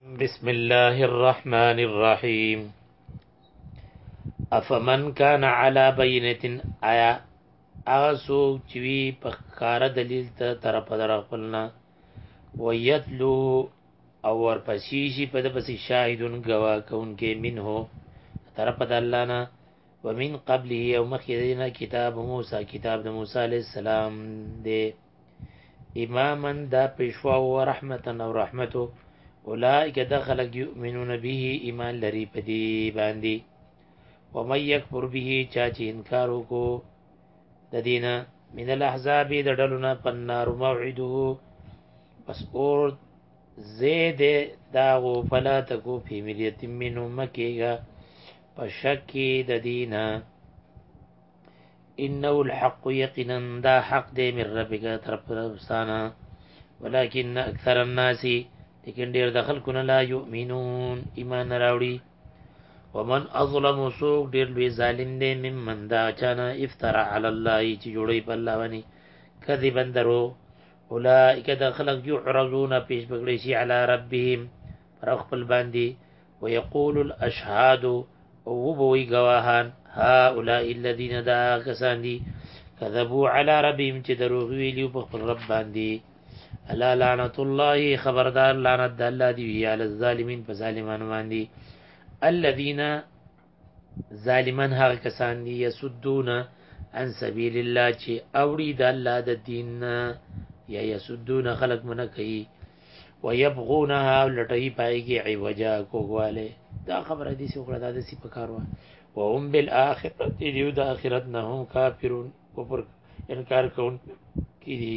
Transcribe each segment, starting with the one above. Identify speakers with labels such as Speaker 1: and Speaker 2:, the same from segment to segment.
Speaker 1: بسم الله الرحمن الرحيم افمن كان على بينه آیا هغه څوک چې وی په کار دلیل ته طرف در خپلنا ويتلو او ورپسې شي په د پسې شاهدون گواه کوونکې منه طرف د الله نه ومن قبله او مخکې دینه کتاب موسی کتاب د موسی علی السلام دی اماما دا پیشوا او رحمتا او رحمت اولئک د خلق یؤمنون به ایمان لري په دې باندې و من یکفر به چا چې انکار وکړو د دینه من الاحزاب د ډلونه پنار موعده پس اور زید داغو فلا تکو فی مریت منو مکیگا پشکی د دینه انه الحق یقینا دا حق دی من ربک طرف ربستانه ولكن اکثر الناس لیکن ډیر د خلکو نه لا یؤمنون ایمان راوړي ومن اظلم سوق ډیر لوی ظالم دی ممن دا چانه افترا علی الله چې جوړي په الله باندې کذي بندرو اولئک د خلق یعرضون پیش بغلی شي علی ربهم پر خپل باندې ويقول الاشهاد او وبوي گواهان هؤلاء الذين دا کسان دي کذبوا على ربهم چې دروغ ویلیو په خپل رب باندې الا لعنت الله خبردار لعنت الله دی وی علی الظالمین په ظالمانو باندې الذين ظالمن هغه کسان دي یسدون عن سبیل الله چې اوړي د الله د دین یا یسدون خلق منه کوي ويبغونها لټي پایږي عوجا کوواله دا خبره دي چې وکړه دا د سی په کارو وهم بالاخره دیو د اخرت نه هم کافرون کفر انکار کوون کی دي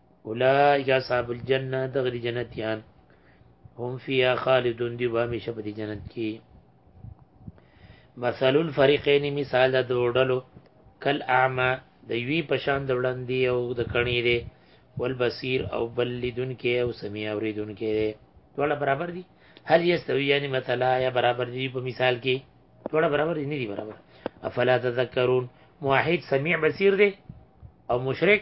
Speaker 1: اولئک اصحاب الجنه دغری جنتیان هم فیها خالدون دی به همیشه په دې جنت کې مثل الفریقین مثال د دوړلو کل اعما د یوی پشان د وړاندې او د کڼی دی والبصیر او بل لیدونکې او سمیع اوریدونکې دی ټول برابر دي هل یستوی یعنی مثلا یا برابر دي په مثال کې ټول برابر دي نه دي برابر افلا تذکرون موحد سمیع بصیر دی او مشرک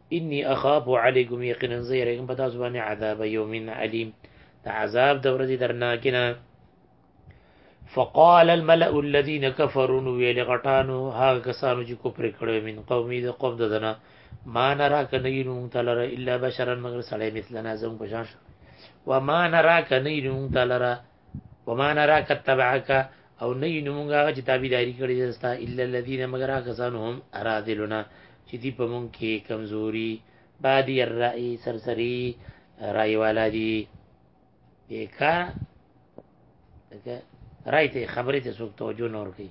Speaker 1: انی اخاف علیکم یقینا زه یریږم په تاسو باندې عذاب یوم علیم د عذاب د ورځې درناکینه فقال الملأ الذين كفروا ویل غټانو هغه کسانو چې کوپر کړو من قومي د قوم ددنه ما نرا کنینو تعالی الا بشرا مگر سړی مثلنا زم بشان وما نرا کنینو تعالی وما نراک تبعک او نه یې نومونږ هغه چې تابعداري کړې ده ستا الا الذين مگر هغه کسان هم اراذلنا چې دی په مونږ کې کمزوري بادي الرأي سرسري رای والا دي کا دغه رای ته خبرې ته څوک توجه نور کوي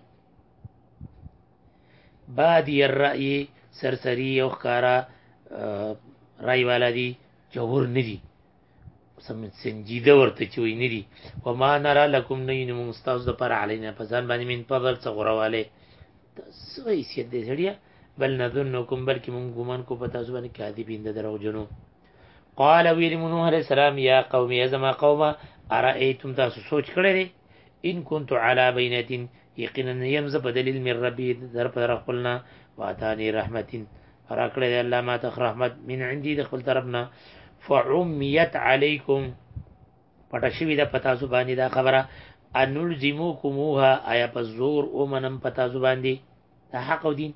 Speaker 1: بادي الرأي سرسري او ښکارا رای والا دي جوور ندي سمت سنجیده ورته چې وای ندي و ما نرا لکم نه ینو موږ تاسو د پر علینا په ځان باندې من په بل څه غرواله تاسو یې سید دې سړیا بل نظنکم بلکې موږ ګومان کو په تاسو باندې کاذبین د درو جنو قال ویل نوح علیہ السلام یا قوم یا زما قومه ارایتم تاسو سوچ کړی ان كنت على بينه یقینا یم ز په دلیل من ربی در پر خپلنا واتانی رحمت راکړه دی الله ما تخ رحمت من عندي د خپل طرفنا فعمیت علیکم پټه شوی د پتا سو باندې دا خبره انلزموکموها آیا په زور او منم پتا سو باندې دا حق او دین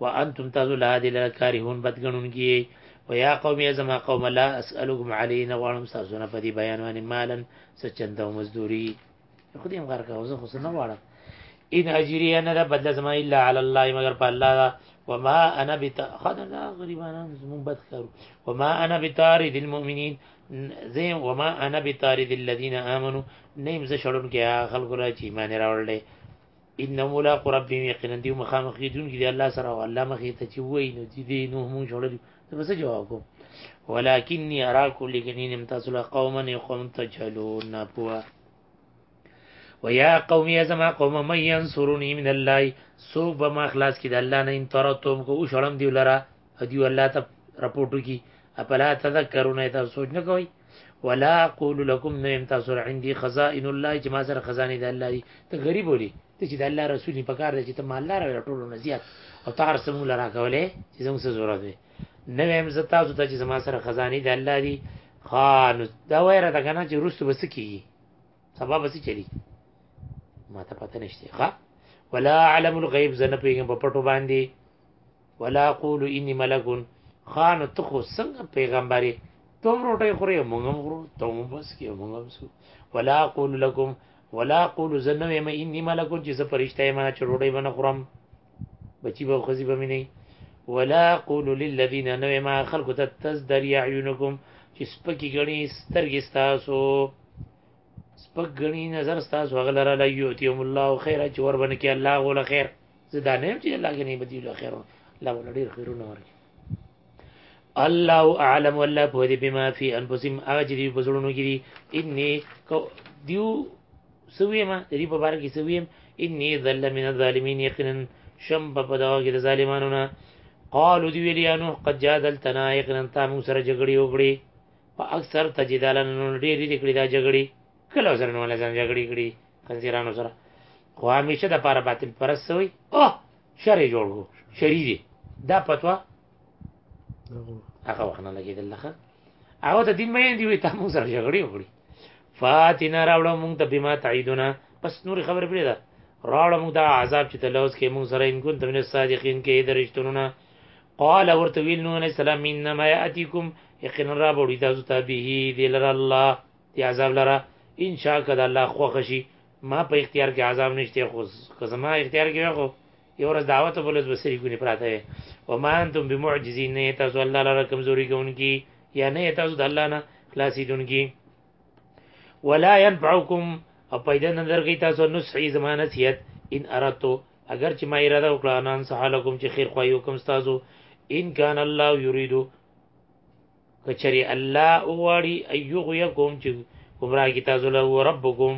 Speaker 1: وانتم تاسو لا دې لره کارهون بدګنون کی و یا قوم یا زما قوم لا اسالکم علی نه غواړم تاسو نه پدی بیان باندې مالن څه چنده او مزدوری خو دې مغر کا اوس خو نه غواړم ان اجری انا ده بدل زما الا علی الله مگر په الله دا وما انا بت خدنا غریبانا زمون بد کارو وما انا بتارد المؤمنین زه وما انا بتارد الذين امنوا نیم زه شړون کې خلکو را چې ایمان راوړل ان ملاق رب یقینا دی مخامخ کیدون کی دی الله سره او الله مخې ته چې وای نو دی دی نو مون جوړل ته بس جواب کوم ولکنی اراکم لکنین امتاسل قوما یقوم تجلون نپوا ويا قوم يا زما قوم من ينصرني من الله سوق بما خلاص کی د الله نه ان ترتم کو شړم دی لرا ادیو الله ته رپورټ کی اپلا تذکرون ایت سوچ نه کوي ولا اقول لكم نیم تاسو عندي خزائن الله چې ما سره خزانه د الله دي ته غریب ولي ته چې د الله رسول په کار دي چې ته مالدار وي ټولو نه زیات او تار سمو لرا کولې چې زموږ څه ضرورت وي نه ویم زه تاسو ته چې ما سره خزانه د الله دي خان دا وایره دا کنه چې روس بس کیږي سبا بس چلی ما ته پته نشته ښا ولا علم الغیب زنه پیګم په پټو باندې ولا اقول اني ملک خان ته خو څنګه پیغمبري تم روټي خوري مونږ هم خورو تم بس کې مونږ هم سو ولا اقول لكم ولا اقول زنو یم اني ملک چې زه پرشته یم چې روټي بنه خورم بچي به خزي به مې نه ولا اقول للذين نو ما خلق تتزدر يعينكم چې سپکی غني سترګې تاسو سپک غني نظر تاسو غلره لا يوتيم الله خير چې ور باندې کې الله غول خير زه دا نه چې الله غني بدی له خیر الله ول ډیر خیرونه ورکړي الله اعلم ولا په دې بما فی انفسهم هغه چې دی په زړونو کې دي انی دیو سویم دی په بار کې سویم انی ذل من الظالمین یقینا شم په پدوا کې د ظالمانو نه قالو دی ویلی انو قد جادلتنا یقینا تا موږ سره جګړې وکړي په اکثر تجدالن ډېری دې کړې دا جګړې کله سره نو لزم جګړې کړې خنزیرانو سره خو همیشه د پاره باطل پرست سوی اوه شر جوړ کو شری دی دا پتوا هغه وخت نه لګیدل لخه هغه ته دین مې دی وی تا موږ سره جګړه وکړي فاتنا راوړو موږ ته بما تعیدنا بس نور خبر پرې ده راوړو موږ دا عذاب چې تلوس کې موږ سره ان كنت من الصادقین کې درشتونه قال ورته ویل نو علیہ السلام انما یاتیکم یقینا را بوړی تاسو ته به دی لر الله دې عذاب لره ان شاء که د الله خوښ شي ما په اختیار کې عذاب نشته خو که زما اختیار کې وي خو یو ورځ دعوت په لوز بسری ګونی پراته وي و ما انتم بمعجزین نه تاسو الله لره کمزوري کوونکی یا نه تاسو د الله نه خلاصیدونکي ولا ينفعكم او پیدا نه درګی تاسو نصحي زما نصیحت ان اردتو اگر چې ما اراده وکړه نن سهالکم چې خیر خوایو کوم تاسو ان کان الله یریدو کچری الله اوغواړي ايغويکم چې ګمراه کی تاسو له ربکم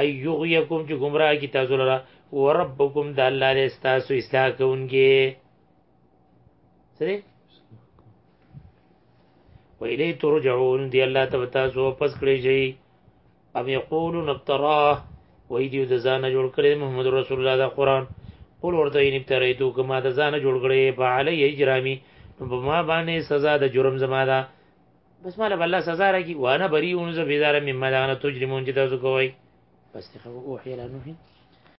Speaker 1: ايغويکم چې ګمراه کی تاسو له وربکم د الله له تاسو اصلاح کوونکی سره ویلی ترجعون دی الله ته تاسو واپس کړی شئ ام یقولون افتراه وای دیو د ځانه جوړ کړی محمد رسول الله دا قران قول ورته ان ابتریتو کما د ځانه جوړ کړی فعلی اجرامی نو په ما باندې سزا د جرم زما ده بس مال بل الله سزا راکی وانا بریون ز بیزار مما دا نه تجرمون چې تاسو کوی بس ته اوحی لانه